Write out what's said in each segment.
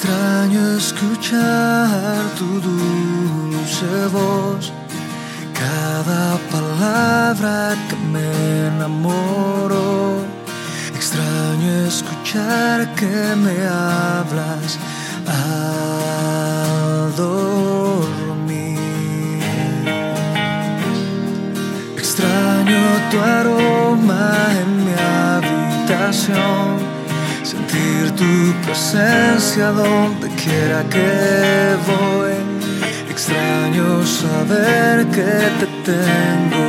Extraño escuchar tu dulce voz, cada palabra que me enamoro. Extraño escuchar que me hablas al dormir. Extraño tu aroma en mi habitación sentir tu presencia donde quiera que voy. Extraño saber que te tengo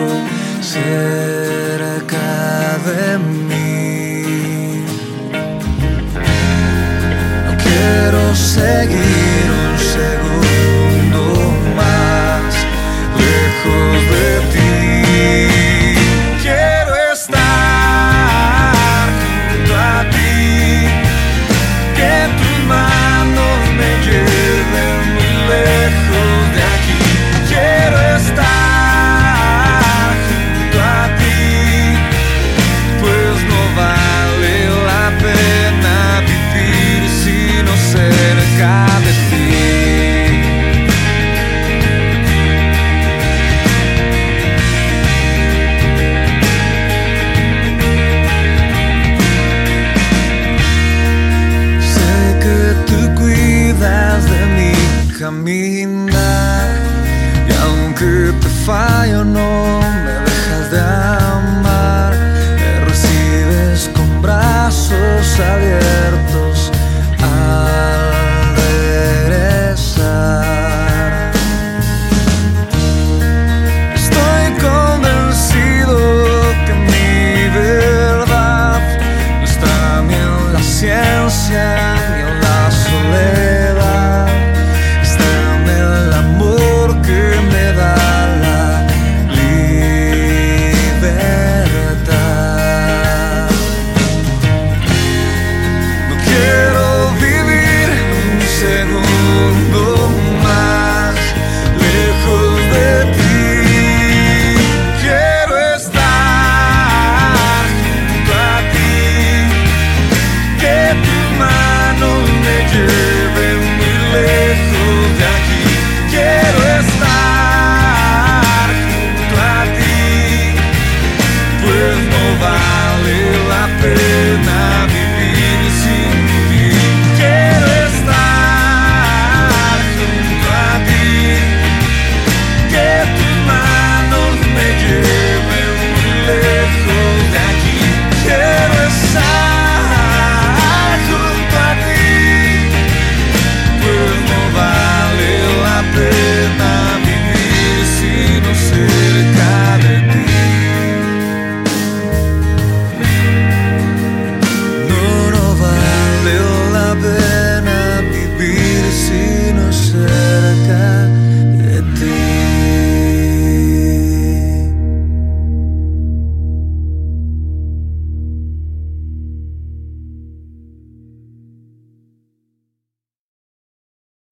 y aunque te fallo no me dejas de amar. Me recibes con brazos abiertos al regresar. Estoy convencido que mi verdad no está ni en la ciencia ni en la soledad. night.